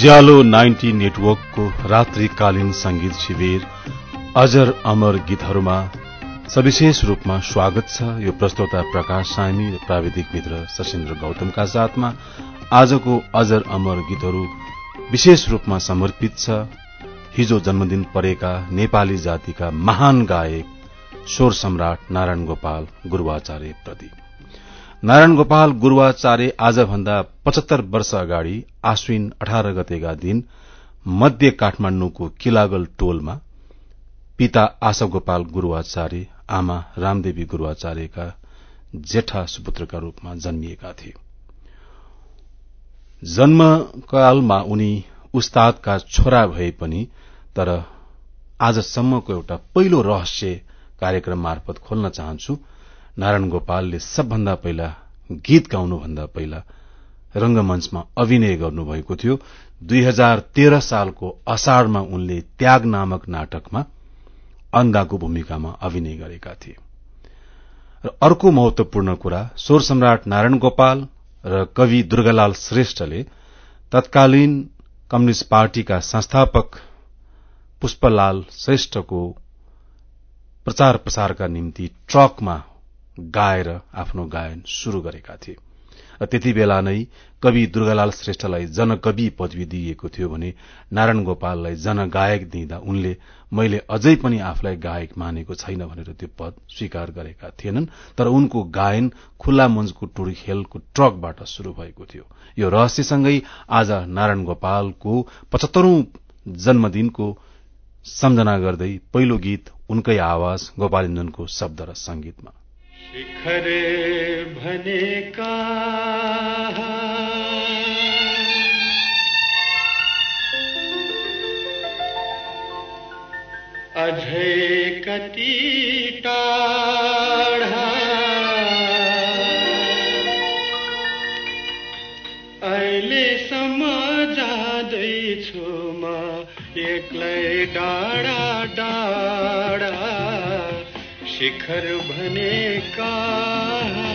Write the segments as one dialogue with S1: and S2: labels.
S1: उज्यालो ninety नेटवर्कको रात्रिकालीन संगीत शिविर अजर अमर गीतहरूमा सविशेष रूपमा स्वागत छ। यो प्रस्तोता प्रकाश सामी र प्राविधिक मित्र सशिन्द्र गौतमका साथमा आजको अजर अमर गीतहरू विशेष रूपमा समर्पित छ। हिजो जन्मदिन परेका नेपाली जातिका महान गायक स्वर सम्राट नारायण गोपाल गुरूवाचार्य प्रति नारायण गोपाल गुरूवाचार्य आजभन्दा पचहत्तर वर्ष अगाडि आश्विन अठार गतेका दिन मध्य काठमाण्डुको किलागल टोलमा पिता आशा गोपाल गुरूवाचार्य आमा रामदेवी गुरूवाचार्यका जेठा सुपुत्रका रूपमा जन्मिएका थिए। जन्मकालमा उनी उस्तादका छोरा भए पनि तर आजसम्मको एउटा पहिलो रहस्य कार्यक्रम मार्फत खोल्न चाहन्छु। नारायण गोपालले सबभन्दा पहिला गीत गाउनुभन्दा पहिला रंगमंचमा अभिनय गर्नुभएको थियो। दुई हजार तेह्र सालको असाढ़मा उनले त्याग नामक नाटकमा अन्दाको भूमिकामा अभिनय गरेका थिए। र अर्को महत्वपूर्ण कुरा स्वर सम्राट नारायण गोपाल र कवि दुर्गालाल श्रेष्ठले तत्कालीन कम्युनिष्ट पार्टीका संस्थापक पुष्पलाल श्रेष्ठको प्रचार प्रसारका निम्ति ट्रकमा गाएर आफ्नो गायन शुरू गरेका थिए। र त्यति बेला नै कवि दुर्गालाल श्रेष्ठलाई जनकवि पदवी दिइएको थियो भने नारायण गोपाललाई जनगायक दिँदा उनले मैले अझै पनि आफूलाई गायक मानेको छैन भनेर त्यो पद स्वीकार गरेका थिएनन् तर उनको गायन खुल्ला मञ्चको टुडी खेलको ट्रकबाट शुरू भएको थियो। यो रहस्यसँगै आज नारायण गोपालको पचहत्तरौं जन्मदिनको सम्झना गर्दै पहिलो गीत उनकै आवाज गोपालिन्दनको शब्द र संगीतमा।
S2: शिखर भने का अझै कति टाढा। अहिलेसम्म जाँदैछु म एक्लै डाँडा डाँडा शिखर भने का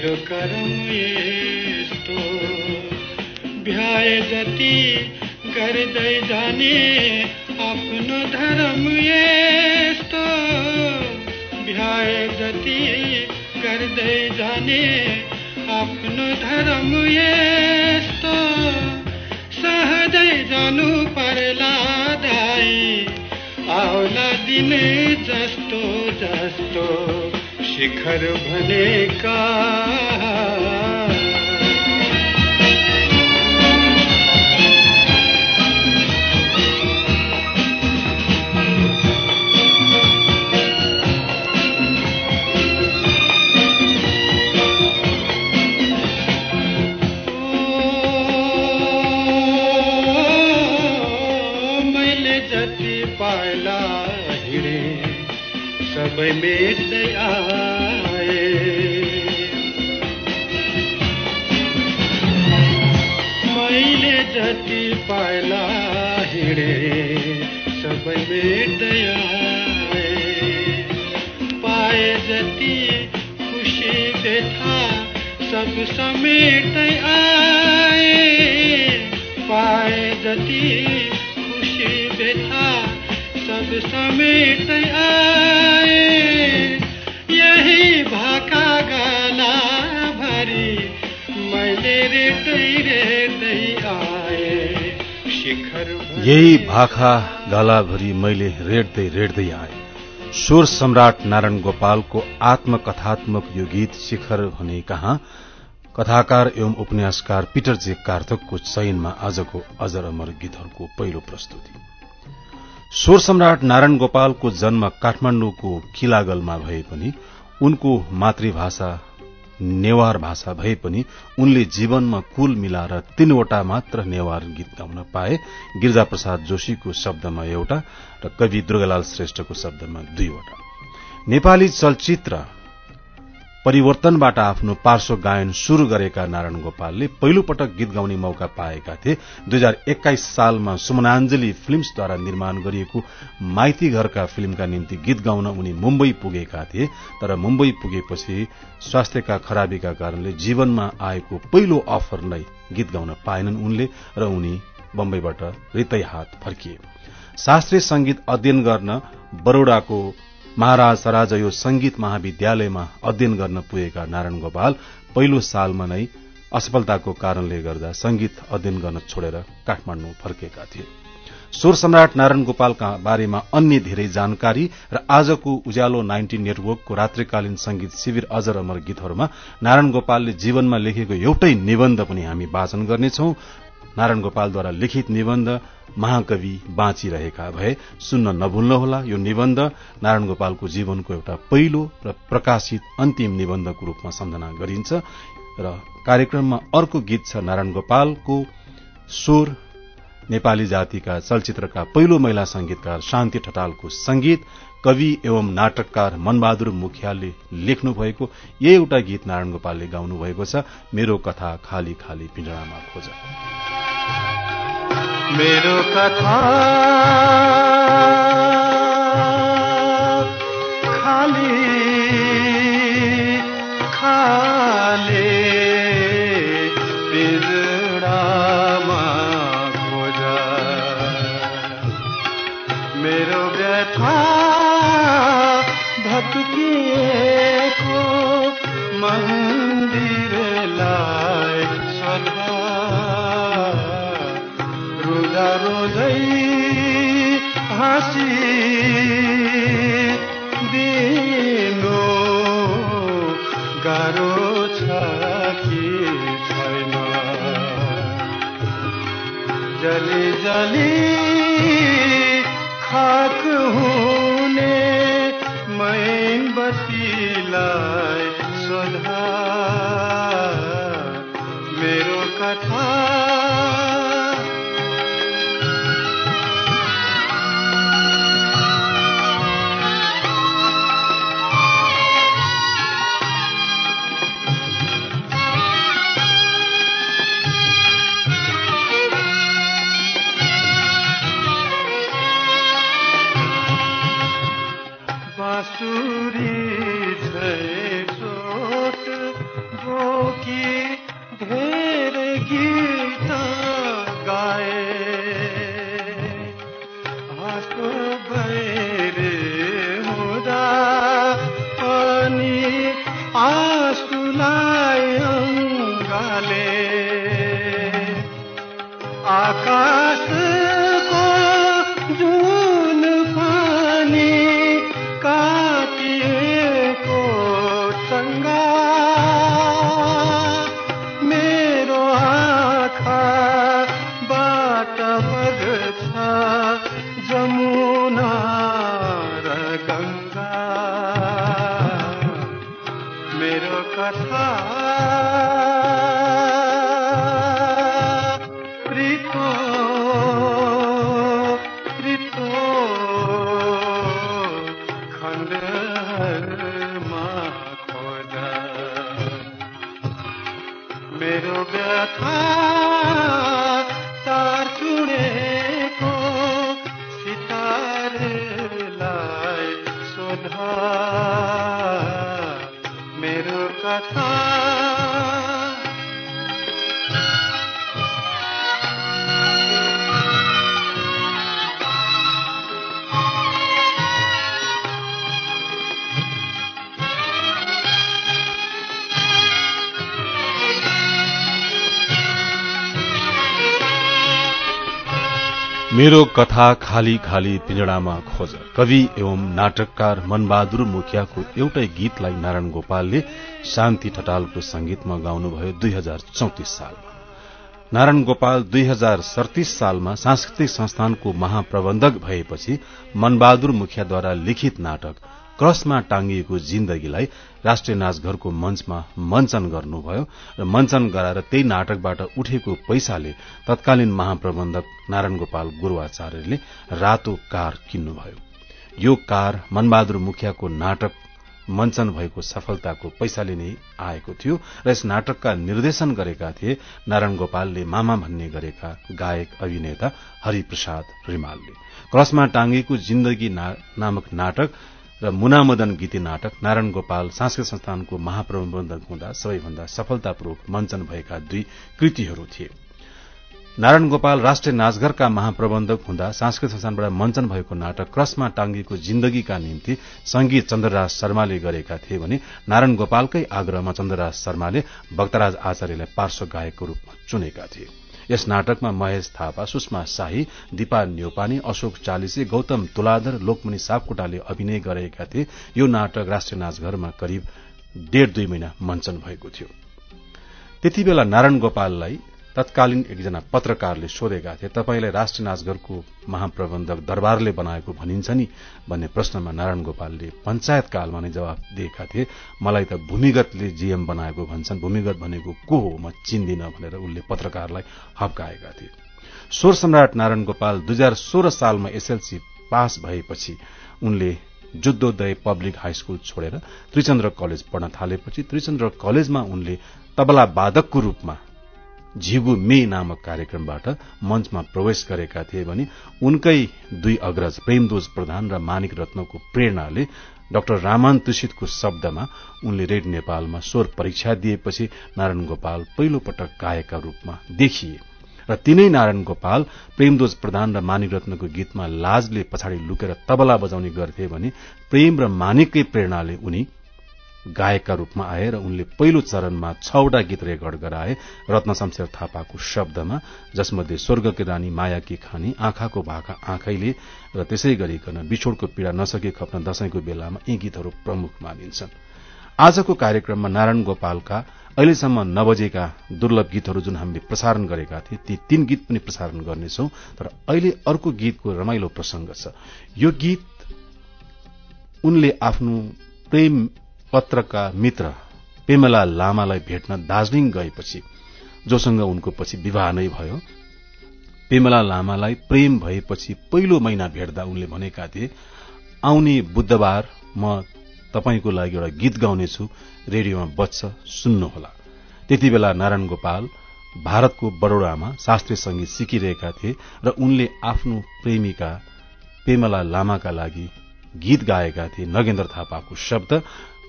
S2: मेरो कर्म यस्तो। भ्याए जति गर्दै जाने आफ्नो धर्म यस्तो। भ्याए जति गर्दै जाने आफ्नो धर्म यस्तो। सहजै जानु पर्ला दाई आउला दिन जस्तो जस्तो। शिखर भनेका मैले सबै मेट्दै आए। मैले जति पाइला हिँडे सबै मेट्दै आए। जति खुसी व्यथा सब समेट्दै आए। पाए जति आए। यही भाका गाला भरी मैले रेट्दै रेट्दै आए। शिखर
S1: यही भाखा गालाभरि मैले रेड्दै रेड्दै आए। स्वर सम्राट नारायण गोपालको आत्मकथात्मक यो गीत शिखर भने कहाँ? कथाकार एवं उपन्यासकार पीटर जे कार्थकको चयनमा आजको अजर अमर गीतहरूको पहिलो प्रस्तुति। स्वर सम्राट नारायण गोपालको जन्म काठमाण्डुको किलागलमा भए पनि उनको मातृभाषा नेवार भाषा भए पनि उनले जीवनमा कुल मिलाएर तीनवटा मात्र नेवार गीत गाउन पाए। गिरिजा प्रसाद जोशीको शब्दमा एउटा र कवि दुर्गालाल श्रेष्ठको शब्दमा दुईवटा। नेपाली चलचित्र परिवर्तनबाट आफ्नो पार्श्व गायन शुरू गरेका नारायण गोपालले पहिलो पटक गीत गाउने मौका पाएका थिए। दुई हजार एक्काइस सालमा सुमनाञ्जली फिल्म्सद्वारा निर्माण गरिएको माइती घरका फिल्मका निम्ति गीत गाउन उनी मुम्बई पुगेका थिए। तर मुम्बई पुगेपछि स्वास्थ्यका खराबीका कारणले जीवनमा आएको पहिलो अफर नै गीत गाउन पाएनन् उनले र उनी बम्बईबाट रितै हात फर्किए। शास्त्रीय संगीत अध्ययन गर्न बरोडाको महाराज सराजयो संगीत महाविद्यालयमा अध्ययन गर्न पुगेका नारायण गोपाल पहिलो सालमा नै असफलताको कारणले गर्दा संगीत अध्ययन गर्न छोडेर काठमाडौँ फर्केका थिए। स्वर सम्राट नारायण गोपालका बारेमा अन्य धेरै जानकारी र आजको उज्यालो नाइन्टी नेटवर्कको रात्रिकालीन संगीत शिविर अजर अमर गीतहरूमा नारायण गोपालले जीवनमा लेखेको एउटै निबन्ध पनि हामी वाचन गर्नेछौ नारायण गोपालद्वारा लिखित निबन्ध महाकवि बाँचिरहेका भए सुन्न नभुल्नुहोला यो निबन्ध नारायण गोपालको जीवनको एउटा पहिलो र प्रकाशित अन्तिम निबन्धको रूपमा सम्झना गरिन्छ र कार्यक्रममा अर्को गीत छ नारायण गोपालको स्वर नेपाली जातिका चलचित्रका पहिलो महिला संगीतकार शान्ति ठटालको संगीत कवि एवं नाटककार मनबहादुर मुखियालले लेख्नु भएको यही एउटा गीत नारायण गोपालले गाउनु भएको छ। मेरो कथा खाली खाली पिंजडामा खोज।
S2: मेरो कथा। खाली जली खाक हुने मैबतीलाई सोधा। मेरो कथा व्यथा
S1: मेरो कथा खाली खाली पिंजडामा खोज। कवि एवं नाटककार मनबहादुर मुखियाको एउटै गीतलाई नारायण गोपालले शान्ति ठटालको संगीतमा गाउनुभयो दुई हजार चौतिस सालमा। नारायण गोपाल दुई हजार सड़तीस सालमा सांस्कृतिक संस्थानको महाप्रबन्धक भएपछि मनबहादुर मुखियाद्वारा लिखित नाटक क्रसमा टांगिएको जिन्दगीलाई राष्ट्रिय नाचघरको मञ्चमा मञ्चन गर्नुभयो र मञ्चन गराएर त्यही नाटकबाट उठेको पैसाले तत्कालीन महाप्रबन्धक नारायण गोपाल गुरूवाचार्यले रातो कार किन्नुभयो। यो कार मनबहादुर मुखियाको नाटक मञ्चन भएको सफलताको पैसाले नै आएको थियो र यस नाटकका निर्देशन गरेका थिए नारायण गोपालले मामा भन्ने गरेका गायक अभिनेता हरिप्रसाद रिमालले। क्रसमा टाँगेको जिन्दगी नामक नाटक र मुनामदन गीती नाटक नारायण गोपाल सांस्कृतिक संस्थानको महाप्रबन्धक हुँदा सबैभन्दा सफलतापूर्वक मञ्चन भएका दुई कृतिहरू थिए। नारायण गोपाल राष्ट्रिय नाचघरका महाप्रबन्धक हुँदा सांस्कृतिक संस्थानबाट मञ्चन भएको नाटक क्रसमा टांगिएको जिन्दगीका निम्ति संगीत चन्द्रराज शर्माले गरेका थिए भने नारायण गोपालकै आग्रहमा चन्द्रराज शर्माले भक्तराज आचार्यलाई पार्श्व गायकको रूपमा चुनेका थिए। यस नाटकमा महेश थापा सुषमा शाही दिपा न्यौपाने अशोक चालिसे गौतम तुलाधर लोकमणि सापकोटाले अभिनय गरेका थिए। यो नाटक राष्ट्रिय नाचघरमा करिब डेढ़ दुई महिना मञ्चन भएको थियो। त्यति बेला नारायण गोपाललाई तत्कालीन एकजना पत्रकारले सोधेका थिए तपाईँलाई राष्ट्रिय नाचघरको महाप्रबन्धक दरबारले बनाएको भनिन्छ नि भन्ने प्रश्नमा नारायण गोपालले पञ्चायत कालमा नै जवाब दिएका थिए मलाई त भूमिगतले जीएम बनाएको भन्छन्। भूमिगत भनेको को हो? म चिन्दिन भनेर उनले पत्रकारलाई हप्काएका थिए। स्वर सम्राट नारायण गोपाल दुई हजार सोह्र सालमा एसएलसी पास भएपछि उनले जुद्धोदय पब्लिक हाई स्कूल छोडेर त्रिचन्द्र कलेज पढ्न थालेपछि त्रिचन्द्र कलेजमा उनले तबला वादकको रूपमा झिगु मे नामक कार्यक्रमबाट मञ्चमा प्रवेश गरेका थिए भने उनकै दुई अग्रज प्रेमदोज प्रधान र मानिक रत्नको प्रेरणाले डाक्टर रामान तुषितको शब्दमा उनले रेड नेपालमा स्वर परीक्षा दिएपछि नारायण गोपाल पहिलो पटक गायकका रूपमा देखिए र तिनै नारायण गोपाल प्रेमदोज प्रधान र मानिक रत्नको गीतमा लाजले पछाडि लुकेर तबला बजाउने गर्थे भने प्रेम र मानिककै प्रेरणाले उनी गायकका रूपमा आए र उनले पहिलो चरणमा छवटा गीत रेकर्ड गराए। रत्न शमशेर थापाको शब्दमा जसमध्ये स्वर्गकी रानी मायाकी खानी आँखाको भाका आँखैले र त्यसै गरिकन बिछोड़को पीड़ा नसके खप्न दशैंको बेलामा यी गीतहरू प्रमुख मानिन्छन्। आजको कार्यक्रममा नारायण गोपालका अहिलेसम्म नबजेका दुर्लभ गीतहरू जुन हामीले प्रसारण गरेका थिए ती तीन गीत पनि प्रसारण गर्नेछौ। तर अहिले अर्को गीतको रमाइलो प्रसंग छ। यो गीत उनले आफ्नो प्रेम पत्रका मित्र पेमला लामालाई भेट्न दार्जीलिङ गएपछि जोसँग उनको पछि विवाह नै भयो। पेमला लामालाई प्रेम भएपछि पहिलो महिना भेट्दा उनले भनेका थिए आउने बुधबार म तपाईँको लागि एउटा गीत गाउनेछु रेडियोमा बच्छ सुन्नुहोला। त्यति बेला नारायण गोपाल भारतको बड़ौडामा शास्त्रीय संगीत सिकिरहेका थिए र उनले आफ्नो प्रेमिका पेमला लामाका लागि गीत गाएका थिए। नगेन्द्र थापाको शब्द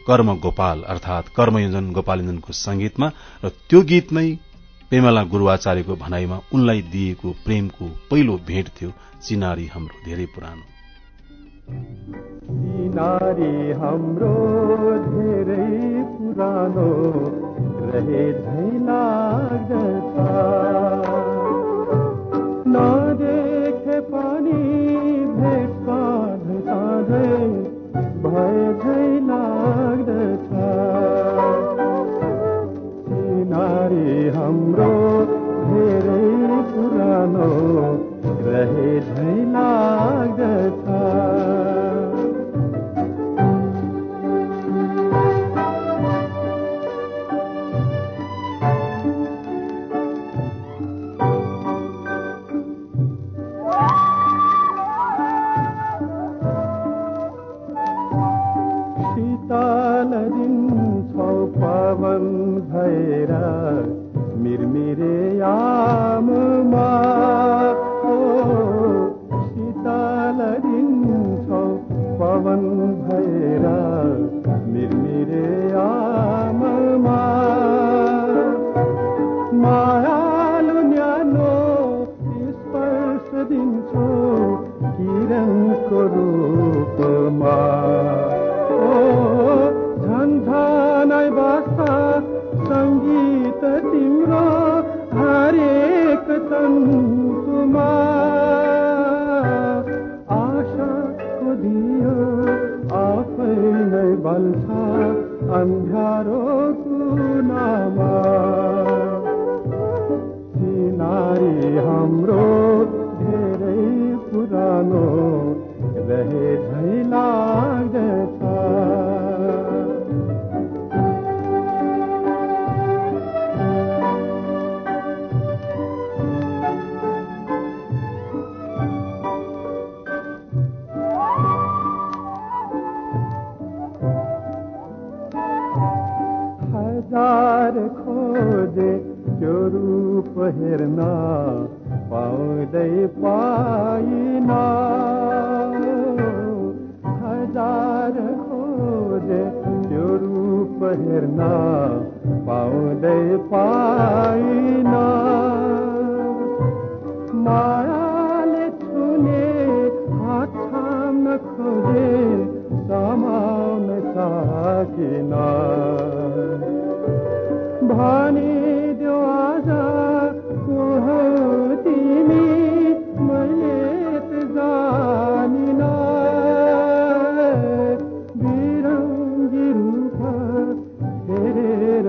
S1: कर्म गोपाल अर्थात कर्मयोजन गोपालयोजनको संगीतमा र त्यो गीत नै पेमला गुरूआचार्यको भनाइमा उनलाई दिएको प्रेमको पहिलो भेट थियो चिनारी हाम्रो धेरै पुरानो।
S2: धेरै पुरानो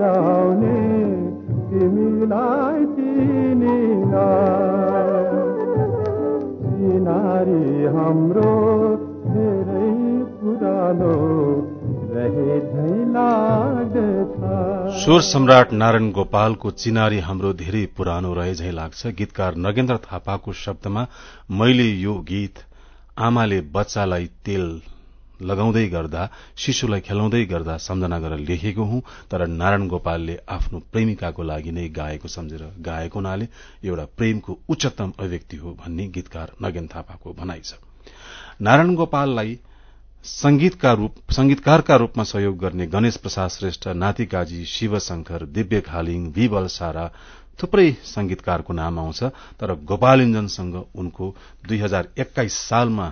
S2: आउने तिमीलाई चिनिन हाम्रो धेरै पुरानो
S1: स्वर सम्राट नारायण गोपालको चिनारी हाम्रो धेरै पुरानो रहे झै लाग्छ गीतकार नगेन्द्र थापाको शब्दमा मैले यो गीत आमाले बच्चालाई तेल लगाउँदै गर्दा शिशुलाई खेलाउँदै गर्दा सम्झना गरेर लेखेको हुँ तर नारायण गोपालले आफ्नो प्रेमिकाको लागि नै गाएको सम्झेर गाएको हुनाले एउटा प्रेमको उच्चतम अभिव्यक्ति हो भन्ने गीतकार नगेन थापाको भनाइ छ। नारायण गोपाललाई रूप संगीतकारका रूपमा सहयोग गर्ने गणेश प्रसाद श्रेष्ठ नातिकाजी शिवशंकर दिव्य खालिङ विबल सारा थुप्रै संगीतकारको नाम आउँछ तर गोपाल उनको दुई हजार एक्काइस सालमा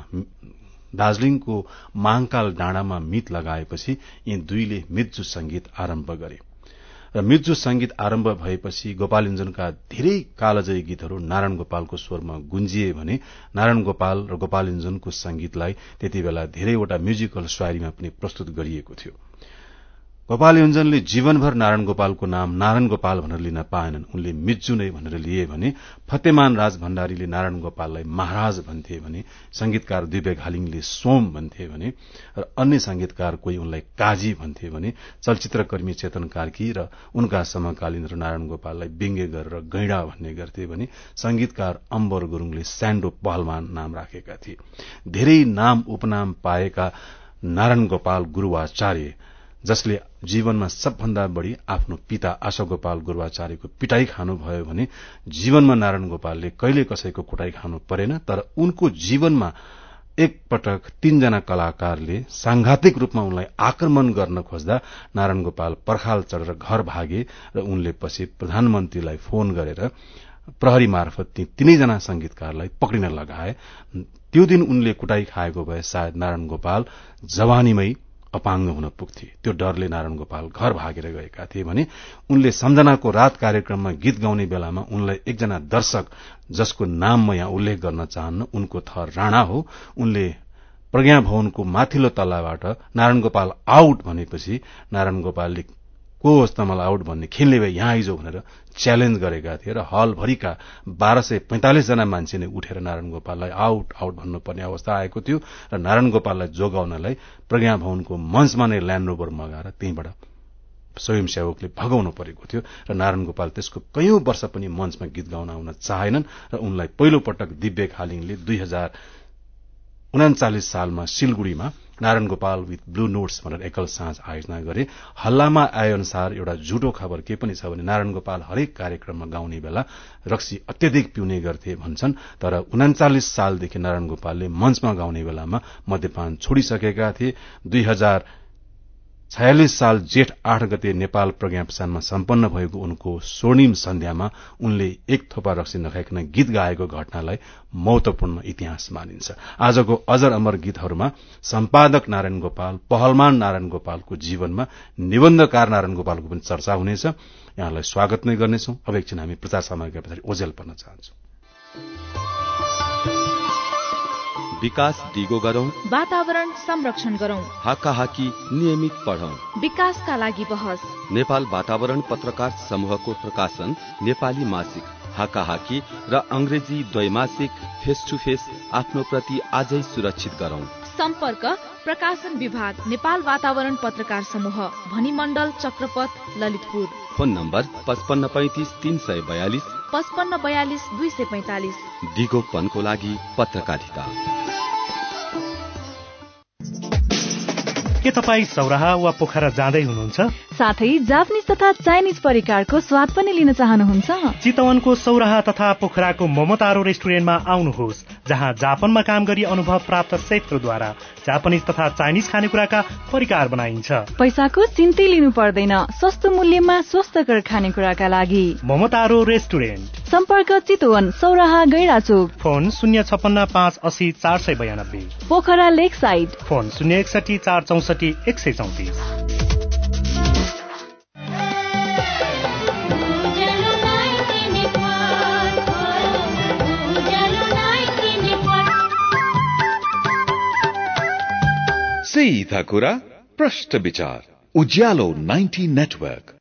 S1: दार्जीलिङको महाङकाल डाँडामा मित लगाएपछि यी दुईले मिर्जु संगीत आरम्भ गरे। र मिर्जु संगीत आरम्भ भएपछि गोपालिञ्जनका धेरै कालजयी गीतहरू नारायण गोपालको स्वरमा गुन्जिए भने नारायण गोपाल र गोपालिञ्जनको संगीतलाई त्यति बेला धेरैवटा म्युजिकल स्वारीमा पनि प्रस्तुत गरिएको थियो। गोपाल योञ्जनले जीवनभर नारायण गोपालको नाम नारायण गोपाल भनेर लिन पाएनन्। उनले मिज्जु नै भनेर लिए भने फतेमान राज भण्डारीले नारायण गोपाललाई महाराज भन्थे भने संगीतकार दिव्य घालिङले सोम भन्थे भने र अन्य संगीतकार कोही उनलाई काजी भन्थे भने चलचित्रकर्मी चेतन कार्की र उनका समकालीन नारायण गोपाललाई व्यङ्ग्य गरेर गैडा भन्ने गर्थे भने संगीतकार अम्बर गुरूङले स्याण्डो पहलमान नाम राखेका थिए। धेरै नाम उपनाम पाएका नारायण गोपाल गुरूवाचार्य जसले जीवनमा सबभन्दा बढ़ी आफ्नो पिता आशा गोपाल गुरूवाचार्यको पिटाई खानुभयो भने जीवनमा नारायण गोपालले कहिले कसैको कुटाई खानु परेन तर उनको जीवनमा एक पटक तीनजना कलाकारले सांघातिक रूपमा उनलाई आक्रमण गर्न खोज्दा नारायण गोपाल पर्खाल चढेर घर भागे र उनले पछि प्रधानमन्त्रीलाई फोन गरेर प्रहरी मार्फत ती तीनैजना संगीतकारलाई पक्रिन लगाए। त्यो दिन उनले कुटाई खाएको भए सायद नारायण गोपाल जवानीमै अपाङ्ग हुन पुग्थे। त्यो डरले नारायण गोपाल घर भागेर गएका थिए भने उनले सम्झनाको रात कार्यक्रममा गीत गाउने बेलामा उनलाई एकजना दर्शक जसको नाम म यहाँ उल्लेख गर्न चाहन्न उनको थर राणा हो। उनले प्रज्ञा भवनको माथिल्लो तल्लाबाट नारायण गोपाल आउट भनेपछि नारायण गोपालले को होस् त मलाई आउट भन्ने खेल्ने भए यहाँ आइजो भनेर च्यालेन्ज गरेका थिए र हलभरिका बाह्र सय पैंतालिसजना मान्छे नै उठेर नारायण गोपाललाई आउट आउट भन्नुपर्ने अवस्था आएको थियो र नारायण गोपाललाई जोगाउनलाई प्रज्ञा भवनको मञ्चमा नै ल्यान्ड रोभर मगाएर त्यहीँबाट स्वयंसेवकले भगाउनु परेको थियो र नारायण गोपाल त्यसको कैयौं वर्ष पनि मञ्चमा गीत गाउन आउन चाहेनन् र उनलाई पहिलो पटक दिव्य खालिङले दुई हजार उनाचालिस सालमा सिलगुड़ीमा Narayan Gopal with blue notes भनेर एकल साँझ आयोजना गरे। हल्लामा आए अनुसार एउटा झुटो खबर के पनि छ भने नारायण गोपाल हरेक कार्यक्रममा गाउने बेला रक्सी अत्यधिक पिउने गर्थे भन्छन् तर उनाचालिस सालदेखि नारायण गोपालले मञ्चमा गाउने बेलामा मध्यपान छोडिसकेका थिए। दुई छयालिस साल जेठ आठ गते नेपाल प्रज्ञा प्रसादमा सम्पन्न भएको उनको स्वर्णिम सन्ध्यामा उनले एक थोपा रक्सी नखाइकन गीत गाएको घटनालाई महत्वपूर्ण इतिहास मानिन्छ। आजको अजर अमर गीतहरूमा सम्पादक नारायण गोपाल पहलमान नारायण गोपालको जीवनमा निबन्धकार नारायण गोपालको पनि चर्चा हुनेछ। यहाँलाई स्वागत नै गर्नेछौ। अब एकछिन हामी प्रचार सामग्री पछाडि ओझेल पर्न चाहन्छौ।
S3: विकास दिगो गरौं।
S4: वातावरण संरक्षण गरौं।
S3: हाकाहाकी नियमित पढौं।
S4: विकासका लागि बहस।
S3: नेपाल वातावरण पत्रकार समूहको प्रकाशन नेपाली मासिक हाकाहाकी र अंग्रेजी द्वैमासिक फेस टु फेस आफ्नो प्रति आजै सुरक्षित गरौं।
S4: सम्पर्क प्रकाशन विभाग नेपाल वातावरण पत्रकार समूह भनिमण्डल चक्रपथ ललितपुर।
S3: फोन नम्बर पचपन्न पैंतिस तीन सय बयालिस।
S4: पचपन्न बयालिस दुई सय पैंतालिस।
S3: दिगोपनको लागि पत्रकारिता।
S5: के तपाईँ सौराहा वा पोखरा जाँदै हुनुहुन्छ?
S6: साथै जापानिज तथा चाइनिज परिकारको स्वाद पनि लिन चाहनुहुन्छ।
S5: चितवनको सौराहा तथा पोखराको ममतारो रेस्टुरेन्टमा आउनुहोस् जहाँ जापानमा काम गरी अनुभव प्राप्त सेफ्रोद्वारा जापानिज तथा चाइनिज खानेकुराका परिकार बनाइन्छ।
S6: पैसाको चिन्ती लिनु पर्दैन सस्तो मूल्यमा स्वस्थकर खानेकुराका लागि।
S5: ममतारो रेस्टुरेन्ट।
S6: सम्पर्क चितवन सौराहा गैराचोक।
S5: फोन शून्य छपन्न पाँच असी चार सय बयानब्बे।
S6: पोखरा लेक साइड।
S5: फोन शून्य एकसठी चार चौसठी एक सय चौतिस।
S7: सीधा कुरा प्रश्न विचार। उज्यालो 90 नेटवर्क।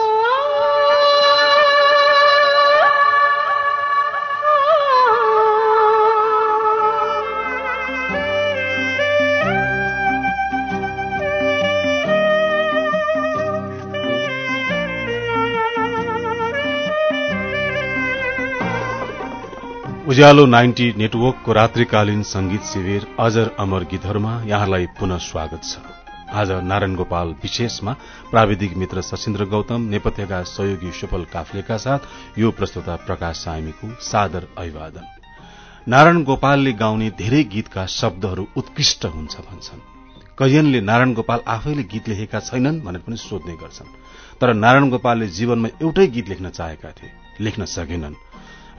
S1: उज्यालो नाइन्टी नेटवर्कको रात्रिकालीन संगीत शिविर अजर अमर गीतहरूमा यहाँलाई पुनः स्वागत छ। आज नारायण गोपाल विशेषमा प्राविधिक मित्र सशिन्द्र गौतम नेपथ्यका सहयोगी सुफल काफ्लेका साथ यो प्रस्तुता प्रकाश सामीको सादर अभिवादन। नारायण गोपालले गाउने धेरै गीतका शब्दहरू उत्कृष्ट हुन्छ भन्छन्। कैयनले नारायण गोपाल आफैले गीत लेखेका छैनन् भनेर पनि सोध्ने गर्छन्। तर नारायण गोपालले जीवनमा एउटै गीत लेख्न चाहेका थिए लेख्न सकेनन्।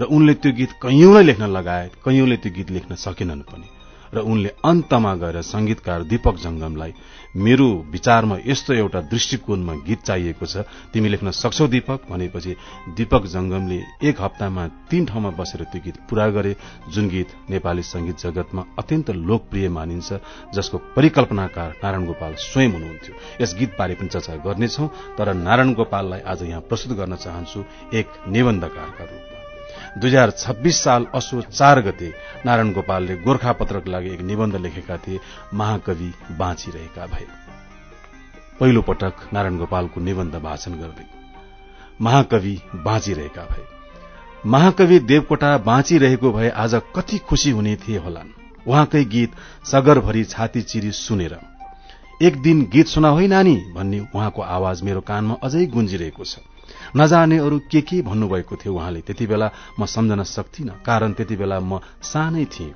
S1: र उनले त्यो गीत कैयौंलाई लेख्न लगाए कैयौंले त्यो गीत लेख्न सकेनन् पनि। र उनले अन्तमा गएर संगीतकार दीपक जंगमलाई मेरो विचारमा यस्तो एउटा दृष्टिकोणमा गीत चाहिएको छ तिमी लेख्न सक्छौ दीपक? भनेपछि दीपक जंगमले एक हप्तामा तीन ठाउँमा बसेर त्यो गीत पूरा गरे जुन गीत नेपाली संगीत जगतमा अत्यन्त लोकप्रिय मानिन्छ जसको परिकल्पनाकार नारायण गोपाल स्वयं हुनुहुन्थ्यो। यस गीतबारे पनि चर्चा गर्नेछौ तर नारायण गोपाललाई आज यहाँ प्रस्तुत गर्न चाहन्छु एक निबन्धकारका रूपमा। दुई हजार छब्बीस साल असो चार गते नारायण गोपालले गोर्खा पत्रको लागि एक निबन्ध लेखेका थिए महाकवि बाँचिरहेका भए। पहिलो पटक नारायण गोपालको निबन्ध भाषण गर्दै महाकवि बाँचिरहेका भए। महाकवि देवकोटा बाँचिरहेको भए आज कति खुशी हुने थिए होलान्। उहाँकै गीत सगरभरि छाती चिरी सुनेर एक दिन गीत सुना होइ नानी भन्ने उहाँको आवाज मेरो कानमा अझै गुन्जिरहेको छ। नजाने अरू के के भन्नुभएको थियो उहाँले? त्यति बेला म सम्झन सक्थिन कारण त्यति बेला म सानै थिएँ।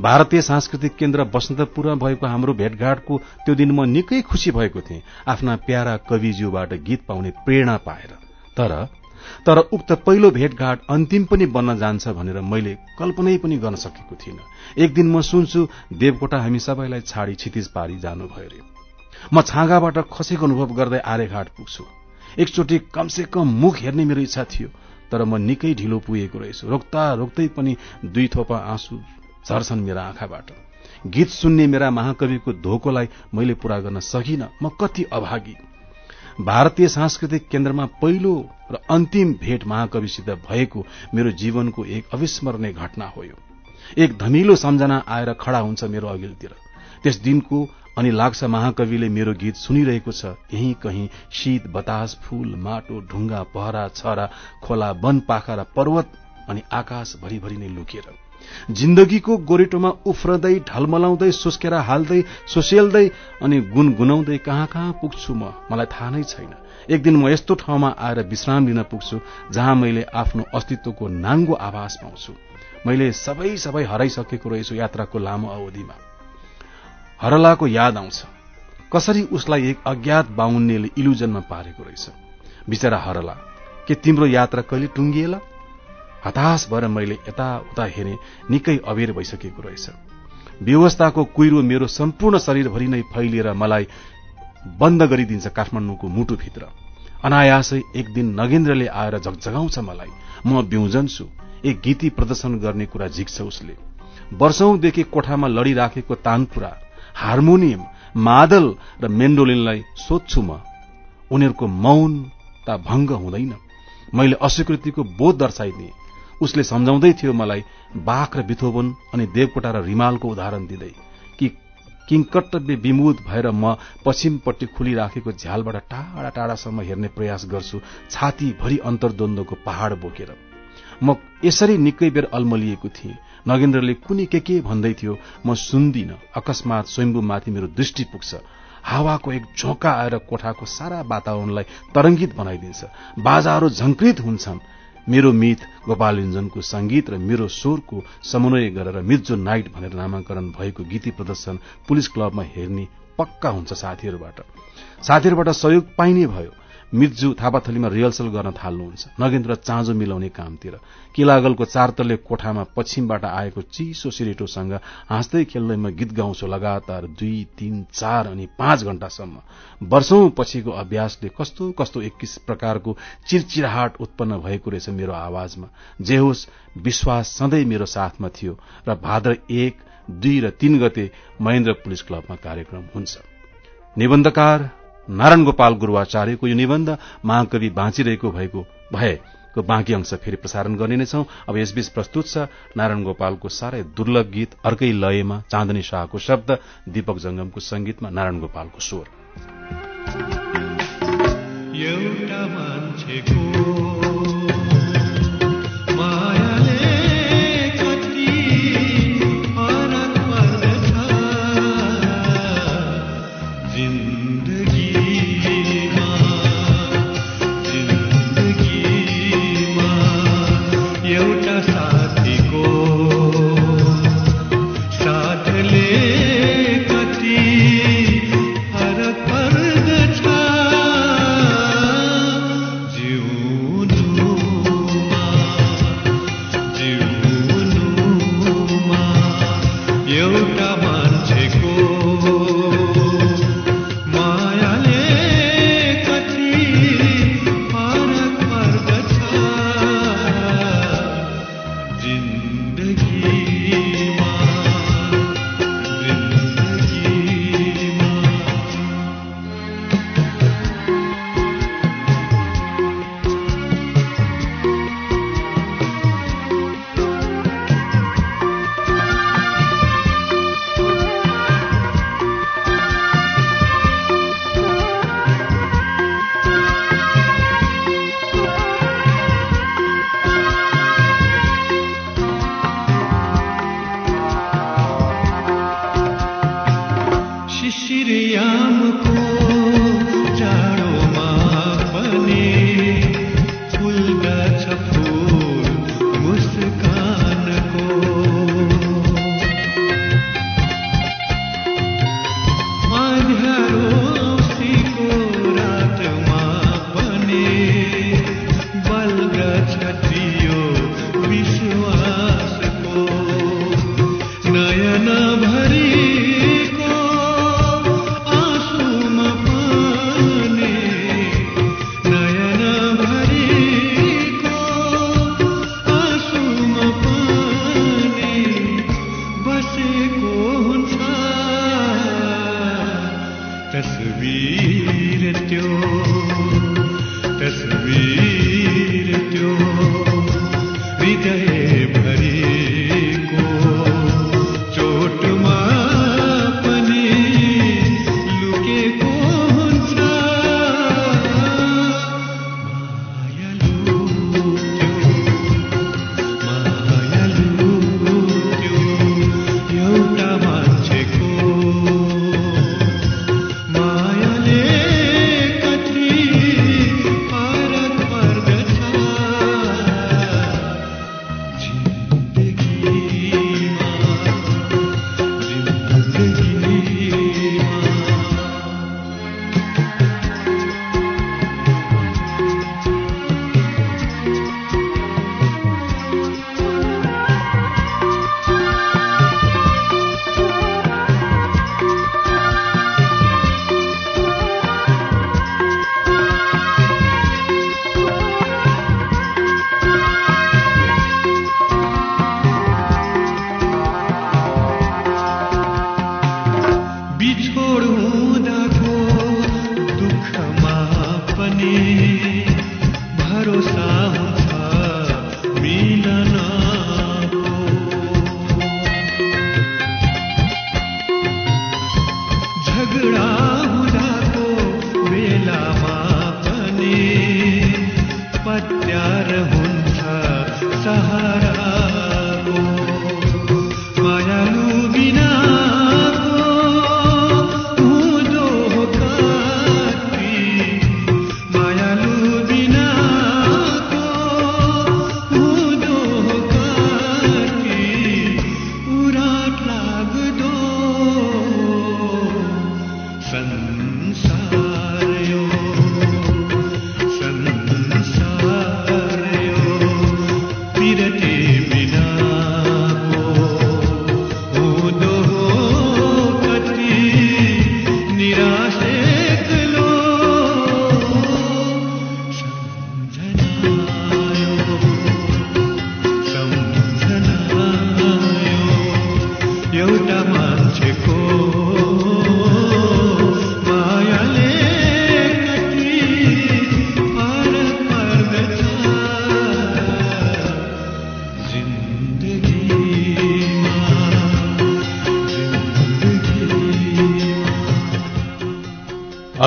S1: भारतीय सांस्कृतिक केन्द्र बसन्तपुरमा भएको हाम्रो भेटघाटको त्यो दिन म निकै खुशी भएको थिएँ। आफ्ना प्यारा कविज्यूबाट गीत पाउने प्रेरणा पाएर। तर तर उक्त पहिलो भेटघाट अन्तिम पनि बन्न जान्छ भनेर मैले कल्पनै पनि गर्न सकेको थिइनँ। एक दिन म सुन्छु देवकोटा हामी सबैलाई छाडी क्षितिज पारी जानुभयो रे। म छाँगाबाट खसेको अनुभव गर्दै आर्यघाट पुग्छु। एकचोटि कमसे कम मुख हेर्ने मेरो इच्छा थियो तर म निकै ढिलो पुगेको रहेछु। रोक्दा रोक्दै पनि दुई थोपा आँसु झर्छन् मेरा आँखाबाट। गीत सुन्ने मेरा महाकविको धोकोलाई मैले पूरा गर्न सकिन। म कति अभागी। भारतीय सांस्कृतिक केन्द्रमा पहिलो र अन्तिम भेट महाकविसित भएको मेरो जीवनको एक अविस्मरणीय घटना हो एक धमिलो सम्झना आएर खड़ा हुन्छ मेरो अघिल्तिर। त्यस दिनको अनि लाग्छ महाकविले मेरो गीत सुनिरहेको छ। यही कहीं शीत बतास फूल माटो ढुङ्गा पहरा छरा खोला वन पाखा र पर्वत अनि आकाश भरिभरि नै लुकेर जिन्दगीको गोरेटोमा उफ्रदै ढलमलाउँदै सुस्केर हाल्दै सुसेल्दै अनि गुनगुनाउँदै कहाँ कहाँ पुग्छु म? मलाई थाहा नै छैन। एक दिन म यस्तो ठाउँमा आएर विश्राम लिन पुग्छु जहाँ मैले आफ्नो अस्तित्वको नाङ्गो आभास पाउँछु। मैले सबै सबै हराइसकेको रहेछु यात्राको लामो अवधिमा। हरलाको याद आउँछ। कसरी उसलाई एक अज्ञात बाहुन्यले इल्युजनमा पारेको रहेछ? बिचरा हरला के तिम्रो यात्रा कहिले टुङ्गिएला? हताश भएर मैले यताउता हेरे निकै अबेर भइसकेको रहेछ। व्यवस्थाको कुइरो मेरो सम्पूर्ण शरीरभरि नै फैलिएर मलाई बन्द गरिदिन्छ काठमाडौँको मुटुभित्र। अनायासै एक दिन नगेन्द्रले आएर झकझगाउँछ मलाई। म ब्युजन छु एक गीती प्रदर्शन गर्ने कुरा झिक्छ उसले। वर्षौंदेखि कोठामा लड़िराखेको तानपुरा हार्मोनियम मादल र मेन्डोलिनलाई सोध्छु म। उनीहरूको मौनता भंग हुँदैन। मैले अस्वीकृतिको बोध दर्शाइदिए। उसले सम्झाउँदै थियो मलाई बाख र बिथोबन अनि देवकोटा र रिमालको उदाहरण दिँदै कि किङकर्तव्य विमुद भएर म पश्चिमपट्टि खुलिराखेको झ्यालबाट टाढा टाढासम्म हेर्ने प्रयास गर्छु छातीभरि अन्तर्द्वन्दको पहाड़ बोकेर। म यसरी निकै बेर अल्मलिएको थिएँ। नगेन्द्रले कुनै के के भन्दै थियो म सुन्दिन। अकस्मात स्वयम्बुमाथि मेरो दृष्टि पुग्छ। हावाको एक झोका आएर कोठाको सारा वातावरणलाई तरंगित बनाइदिन्छ। बाजाहरू झंकृत हुन्छन्। मेरो मित गोपालञ्जनको संगीत र मेरो स्वरको समन्वय गरेर मिर्जो नाइट भनेर नामाकरण भएको गीती प्रदर्शन पुलिस क्लबमा हेर्ने पक्का हुन्छ साथीहरूबाट। साथीहरूबाट सहयोग पाइने भयो। मिर्जु थापाथलीमा रिहर्सल गर्न थाल्नुहुन्छ। नगेन्द्र चाँजो मिलाउने कामतिर। किलागलको चारतले कोठामा पश्चिमबाट आएको चिसो सिरेटोसँग हाँस्दै खेल्दै म गीत गाउँछु लगातार दुई तीन चार अनि पाँच घण्टासम्म। वर्षौं पछिको अभ्यासले कस्तो कस्तो एक प्रकारको चिरचिराहट उत्पन्न भएको रहेछ मेरो आवाजमा। जे होस् विश्वास सधैँ मेरो साथमा थियो र भाद्र एक दुई र तीन गते महेन्द्र पुलिस क्लबमा कार्यक्रम हुन्छ। निबन्धकार नारायण गोपाल गुरूवाचार्यको यो निबन्ध महाकवि बाँचिरहेको भएको भएको बाँकी अंश फेरि प्रसारण गर्ने नै छौं। अब यसबीच प्रस्तुत छ नारायण गोपालको साह्रै दुर्लभ गीत अर्कै लयमा चाँदनी शाहको शब्द दीपक जंगमको संगीतमा नारायण गोपालको स्वर।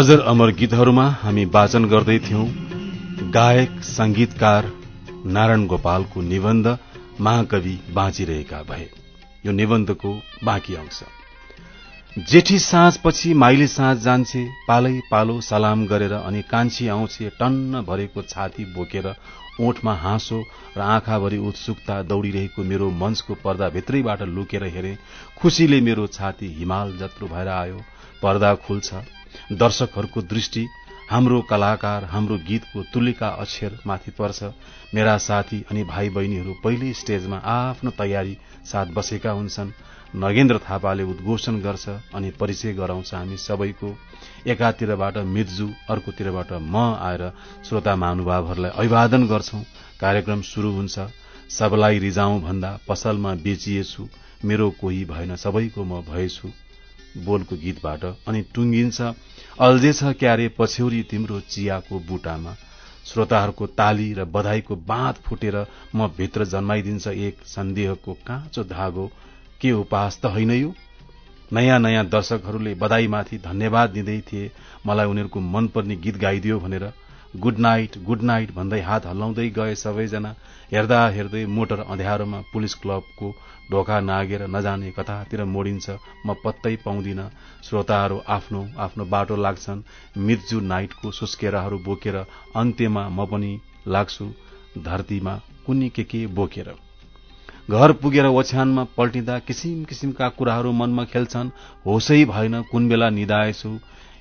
S1: अजर अमर गीतहरूमा हामी वाचन गर्दैथ्यौं गायक संगीतकार नारायण गोपालको निबन्ध महाकवि बाँचिरहेका भए। यो निबन्धको बाँकी अंश। जेठी साँझपछि माइली साँझ जान्छे पालै पालो सलाम गरेर अनि कान्छी आउँछे टन्न भरेको छाती बोकेर ओठमा हाँसो र आँखाभरि उत्सुकता दौड़िरहेको मेरो मञ्चको पर्दा भित्रैबाट लुकेर हेरे खुशीले मेरो छाती हिमाल जत्रो भएर आयो पर्दा खुल्छ। दर्शकहरूको दृष्टि हाम्रो कलाकार हाम्रो गीतको तुलिका अक्षर माथि पर्छ। मेरा साथी अनि भाइ बहिनीहरू पहिले स्टेजमा आफ्नो तयारी साथ बसेका हुन्छन्। नगेन्द्र थापाले उद्घोषण गर्छ अनि परिचय गराउँछ हामी सबैको। एकातिरबाट मिर्जु अर्कोतिरबाट म आएर श्रोता महानुभावहरूलाई अभिवादन गर्छौं। कार्यक्रम शुरू हुन्छ। सबलाई रिजाउँ भन्दा पसलमा बेचिएछु। मेरो कोही भएन सबैको म भएछु। बोलको गीतबाट अनि टुङ्गिन्छ। अल्झेछ क्यारे पछ्यौरी तिम्रो चियाको बुटामा। श्रोताहरूको ताली र बधाईको बाँध फुटेर म भित्र जन्माइदिन्छ एक सन्देहको काँचो धागो। के उपास त होइन यो? नयाँ नयाँ दर्शकहरूले बधाईमाथि धन्यवाद दिँदै थिए। मलाई उनीहरूको मनपर्ने गीत गाइदियो भनेर गुड नाइट गुड नाइट भन्दै हात हल्लाउँदै गए सबैजना। हेर्दा हेर्दै मोटर अँध्यारोमा पुलिस क्लबको ढोका नागेर नजाने कतातिर मोडिन्छ। म पत्तै पाउँदिन। श्रोताहरू आफ्नो आफ्नो बाटो लाग्छन्। मिर्जु नाइटको सुस्केराहरू बोकेर अन्त्यमा म पनि लाग्छु। धरतीमा कुन्नी के के बोकेर। घर पुगेर ओछ्यानमा पल्टिँदा किसिम किसिमका कुराहरू मनमा खेल्छन्। होसै भएन कुन बेला निधाएछु।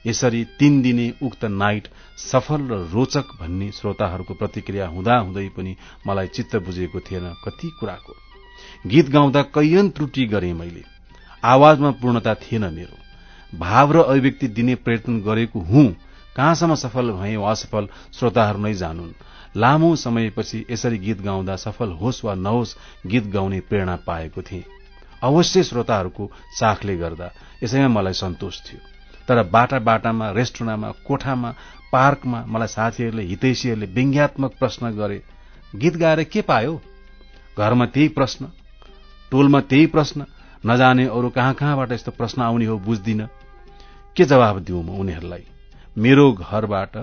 S1: यसरी तीन दिने उक्त नाइट सफल र रोचक भन्ने श्रोताहरूको प्रतिक्रिया हुँदा हुँदै पनि मलाई चित्त बुझेको थिएन कति कुराको। गीत गाउँदा कैयन त्रुटि गरे मैले। आवाजमा पूर्णता थिएन मेरो। भाव र अभिव्यक्ति दिने प्रयत्न गरेको हुँ। कहाँसम्म सफल भए वा असफल श्रोताहरू नै जानुन्। लामो समयपछि यसरी गीत गाउँदा सफल होस् वा नहोस् गीत गाउने प्रेरणा पाएको थिएँ। अवश्य श्रोताहरूको चाखले गर्दा यसैमा मलाई सन्तोष थियो। तर बाटा बाटामा रेस्टुरेन्टमा कोठामा पार्कमा मलाई साथीहरूले हितैषीहरूले व्यङ्ग्यात्मक प्रश्न गरे। गीत गाएर के पायो? घरमा त्यही प्रश्न टोलमा त्यही प्रश्न नजाने अरू कहाँ कहाँबाट यस्तो प्रश्न आउने हो बुझ्दिन। के जवाब दिउँ म उनीहरूलाई? मेरो घरबाट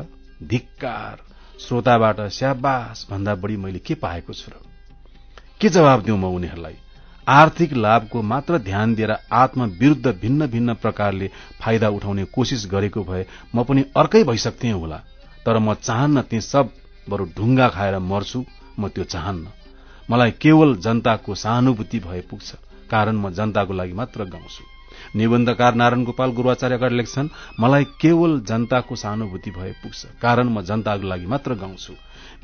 S1: धिक्कार श्रोताबाट स्याबास भन्दा बढी मैले के पाएको छु र? के जवाब दिउँ म उनीहरूलाई? आर्थिक लाभको मात्र ध्यान दिएर आत्म विरूद्ध भिन्न भिन्न प्रकारले फाइदा उठाउने कोशिश गरेको भए म पनि अर्कै भइसक्थे होला। तर म चाहन्न ती सब बरु ढुङ्गा खाएर मर्छु म त्यो चाहन्न। मलाई केवल जनताको सहानुभूति भए पुग्छ कारण म जनताको लागि मात्र गाउँछु। निबन्धकार नारायण गोपाल गुरूवाचार्यका लेख्छन् मलाई केवल जनताको सहानुभूति भए पुग्छ कारण म जनताको लागि मात्र गाउँछु।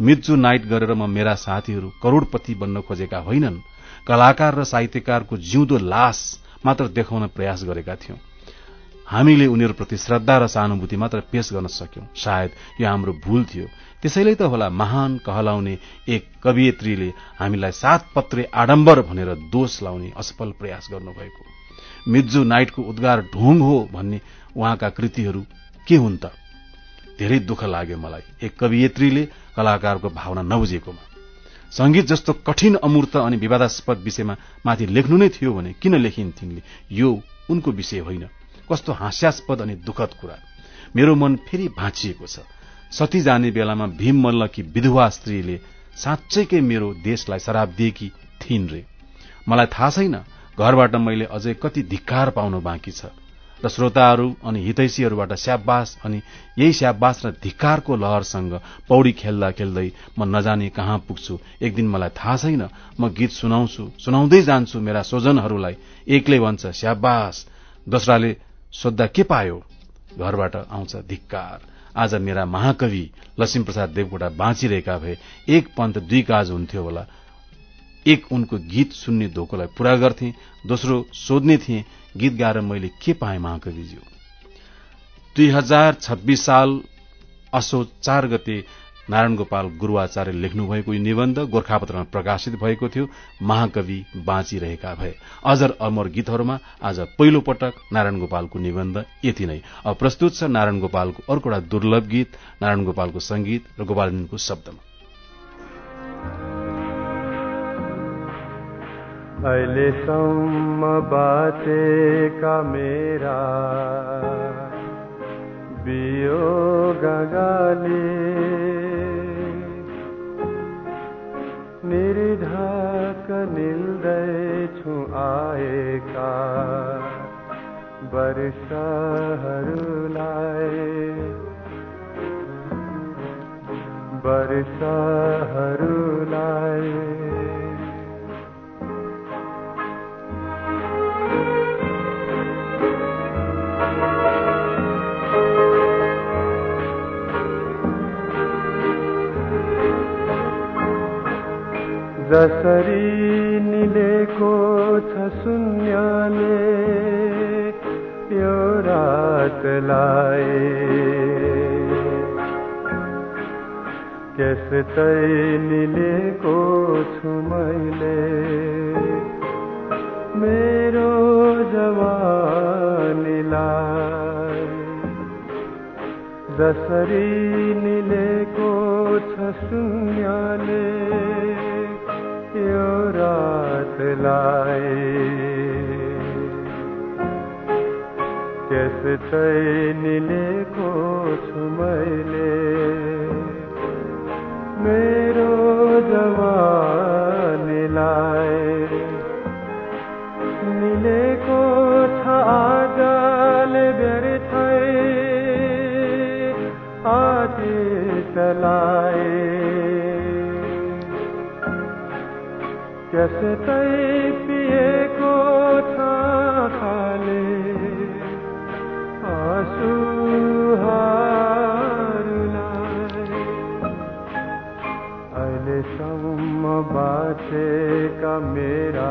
S1: मृत्यु नाइट गरेर म मेरा साथीहरू करोड़पति बन्न खोजेका होइनन् कलाकार र साहित्यकारको जिउँदो लाश मात्र देखाउन प्रयास गरेका थियौं। हामीले उनीहरूप्रति श्रद्धा र सहानुभूति मात्र पेश गर्न सक्यौं। सायद यो हाम्रो भूल थियो। त्यसैले त होला महान कहलाउने एक कवियत्रीले हामीलाई सात पत्रे आडम्बर भनेर दोष लाउने असफल प्रयास गर्नुभएको। मिर्जु नाइटको उद्गार ढोङ हो भन्ने उहाँका कृतिहरू के हुन् त? धेरै दुःख लाग्यो मलाई। एक कवियत्रीले कलाकारको भावना नबुझेकोमा। संगीत जस्तो कठिन अमूर्त अनि विवादास्पद विषयमा माथि लेख्नु नै थियो भने किन लेखिन् तिनले यो उनको विषय होइन। कस्तो हास्यास्पद अनि दुखद कुरा। मेरो मन फेरि भाँचिएको छ। सती जाने बेलामा भीम मल्लकी विधवा स्त्रीले साँच्चैकै मेरो देशलाई शराब दिएकी थिइन् रे। मलाई थाहा छैन घरबाट मैले अझै कति धिक्कार पाउनु बाँकी छ। र श्रोताहरू अनि हितैषीहरूबाट स्याबास अनि यही स्याबास र धिक्कारको लहरसँग पौडी खेल्दा खेल्दै म नजाने कहाँ पुग्छु? एक दिन मलाई थाहा छैन। म गीत सुनाउँछु सुनाउँदै जान्छु मेरा स्वजनहरूलाई। एकले भन्छ स्याबास दोस्राले सोद्धा के पायो? घरबाट आउँछ धिक्कार। आज मेरा महाकवि लक्ष्मी प्रसाद देवकोटा बाँचिरहेका भए एक पन्थ दुई काज हुन्थ्यो होला। एक उनको गीत सुन्ने धोकोलाई पूरा गर्थे दोस्रो सोध्ने थिए गीत गाएर मैले के पाएँ महाकविज्यू दुई हजार छब्बीस साल असो चार गते नारायण गोपाल गुरूवाचार्य लेख्नुभएको यो निबन्ध गोर्खापत्रमा प्रकाशित भएको थियो। महाकवि बाँचिरहेका भए। अजर अमर गीतहरूमा आज पहिलो पटक नारायण गोपालको निबन्ध यति नै। अब प्रस्तुत छ नारायण गोपालको अर्को एउटा दुर्लभ गीत नारायण गोपालको संगीत र गोपालको शब्दमा।
S2: अहिलेसम्म बाँचेका मेरा। बियो गगाले। निर्धक निल्दैछु आएका। वर्षहरूलाई वर्षहरूलाई जसरी निलेको छ शून्यले? यो रातलाई त्यस्तै निलेको छु मैले। मेरो जवानीलाई जसरी अहिलेसम्म बाँचेका मेरा।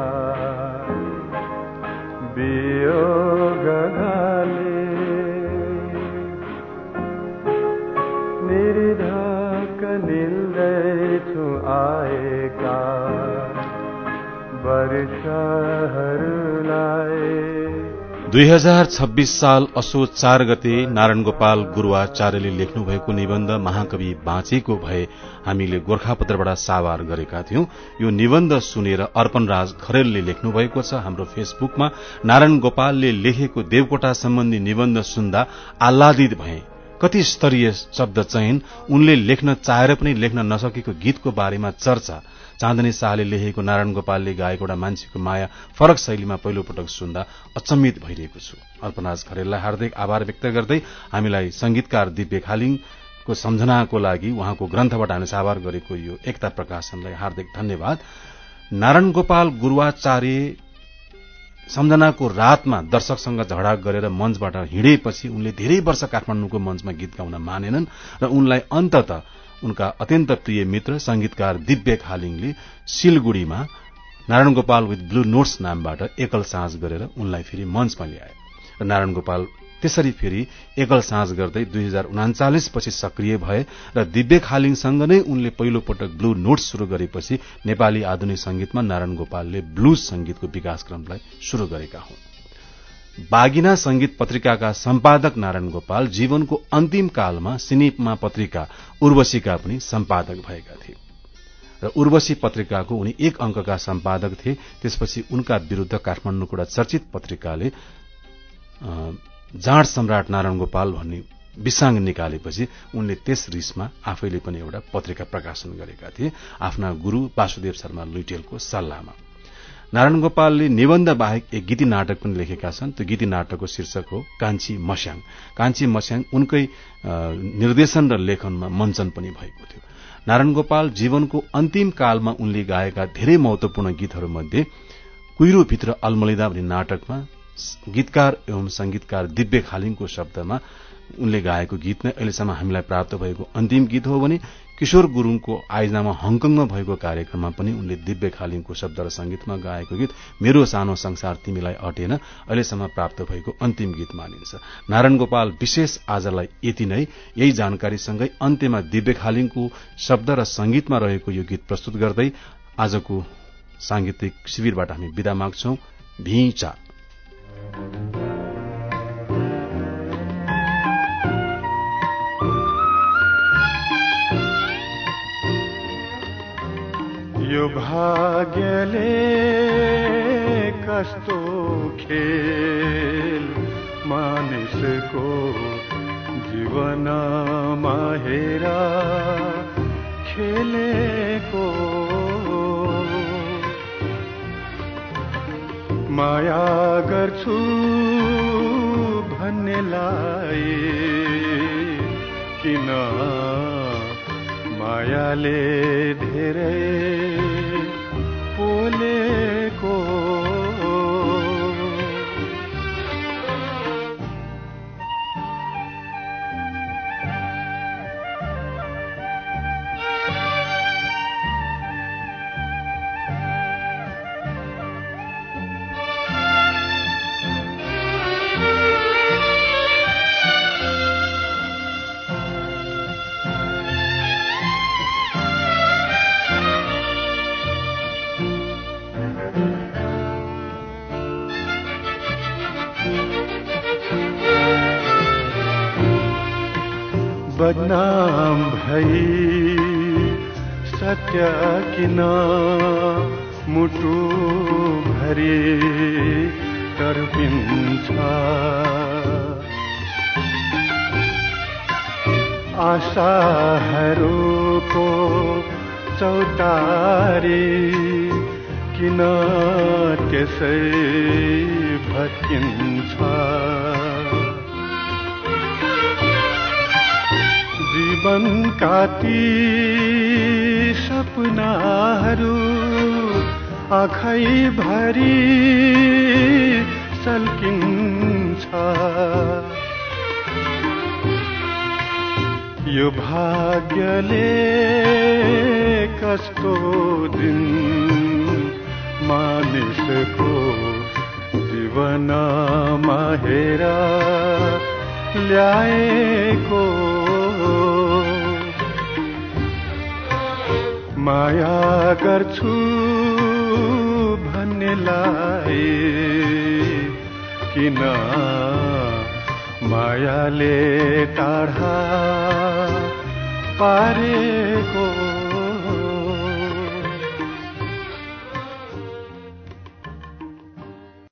S2: वियोग गाले निर्धक निल्दैछु आएका वर्षहरूलाई
S1: दुई हजार छब्बीस साल असोज चार गते नारायण गोपाल गुरूवाचार्यले लेख्नुभएको निबन्ध महाकवि बाँचेको भए हामीले गोर्खापत्रबाट सावार गरेका थियौं। यो निबन्ध सुनेर अर्पणराज खरेलले लेख्नु भएको छ। हाम्रो फेसबुकमा नारायण गोपालले लेखेको देवकोटा सम्बन्धी निबन्ध सुन्दा आह्लादित भए। कति स्तरीय शब्द चयन उनले लेख्न चाहेर पनि लेख्न नसकेको गीतको बारेमा चर्चा। चाँदनी शाहले लेखेको नारायण गोपालले गाएको एउटा मान्छेको माया फरक शैलीमा पहिलो पटक सुन्दा अचम्मित भइरहेको छु। अल्पनाज खरेललाई हार्दिक आभार व्यक्त गर्दै हामीलाई संगीतकार दिव्य खालिङको सम्झनाको लागि उहाँको ग्रन्थबाट हामी साभार गरेको यो एकता प्रकाशनलाई हार्दिक धन्यवाद। नारायण गोपाल गुरूवाचार्य सम्झनाको रातमा दर्शकसँग झगडा गरेर मञ्चबाट हिँडेपछि उनले धेरै वर्ष काठमाडौँको मञ्चमा गीत गाउन मानेनन् र उनलाई अन्तत उनका अत्यन्त प्रिय मित्र संगीतकार दिव्य खालिङले सिलगुड़ीमा Narayan Gopal with blue notes नामबाट एकल साँझ गरेर उनलाई फेरि मञ्चमा ल्याए। र नारायण गोपाल त्यसरी फेरि एकल साँझ गर्दै दुई हजार उनाचालिस पछि सक्रिय भए र दिव्य खालिङसँग नै उनले पहिलो पटक ब्लू नोट्स शुरू गरेपछि नेपाली आधुनिक संगीतमा नारायण गोपालले ब्लूज संगीतको विकासक्रमलाई शुरू गरेका हुन्। बागिना संगीत पत्रिकाका सम्पादक नारायण गोपाल जीवनको अन्तिम कालमा सिनेमा पत्रिका उर्वशीका पनि सम्पादक भएका थिए। र उर्वशी पत्रिकाको उनी एक अंकका सम्पादक थिए त्यसपछि उनका विरूद्ध काठमाडौँको एउटा चर्चित पत्रिकाले जाँड सम्राट नारायण गोपाल भन्ने विसाङ निकालेपछि उनले त्यस रिसमा आफैले पनि एउटा पत्रिका प्रकाशन गरेका थिए। आफ्ना गुरू वासुदेव शर्मा लुइटेलको सल्लाहमा। नारायण गोपालले निबन्ध बाहेक एक गीती नाटक पनि लेखेका छन्। त्यो गीती नाटकको शीर्षक हो कान्छी मस्याङ। कान्छी मस्याङ उनकै निर्देशन र लेखनमा मञ्चन पनि भएको थियो। नारायण गोपाल जीवनको अन्तिम कालमा उनले गाएका धेरै महत्वपूर्ण गीतहरूमध्ये कुहिरोभित्र अलमलिदा भन्ने नाटकमा गीतकार एवं संगीतकार दिव्य खालिङको शब्दमा उनले गाएको गीत नै अहिलेसम्म हामीलाई प्राप्त भएको अन्तिम गीत हो भने किशोर गुरूङको आयोजनामा हङकङमा भएको कार्यक्रममा पनि उनले दिव्य खालिङको शब्द र संगीतमा गाएको गीत मेरो सानो संसार तिमीलाई अटेन अहिलेसम्म प्राप्त भएको अन्तिम गीत मानिन्छ। नारायण गोपाल विशेष आजलाई यति नै। यही जानकारीसँगै अन्त्यमा दिव्य खालिङको शब्द र संगीतमा रहेको यो गीत प्रस्तुत गर्दै आजको सांगीतिक शिविरबाट हामी विदा माग्छौ।
S2: यो भाग्यले कस्तो खेल मानिसको जीवनमा हेर खेलेको। माया गर्छु भन्नेलाई किन मायाले धेरै पोलेको बदनाम भई सत्य किन मुटु भरि तर्पिन्छ? आशाहरूको चौतारी किन त्यसै भत्किन्छ? जीवनका ती सपनाहरू आँखै भरि सल्किन्छ। यो भाग्यले कस्तो दिन मानिसको जीवनमा हेर ल्याएको माया गर्छु भन्नेलाई। किन मायाले टाढा पारेको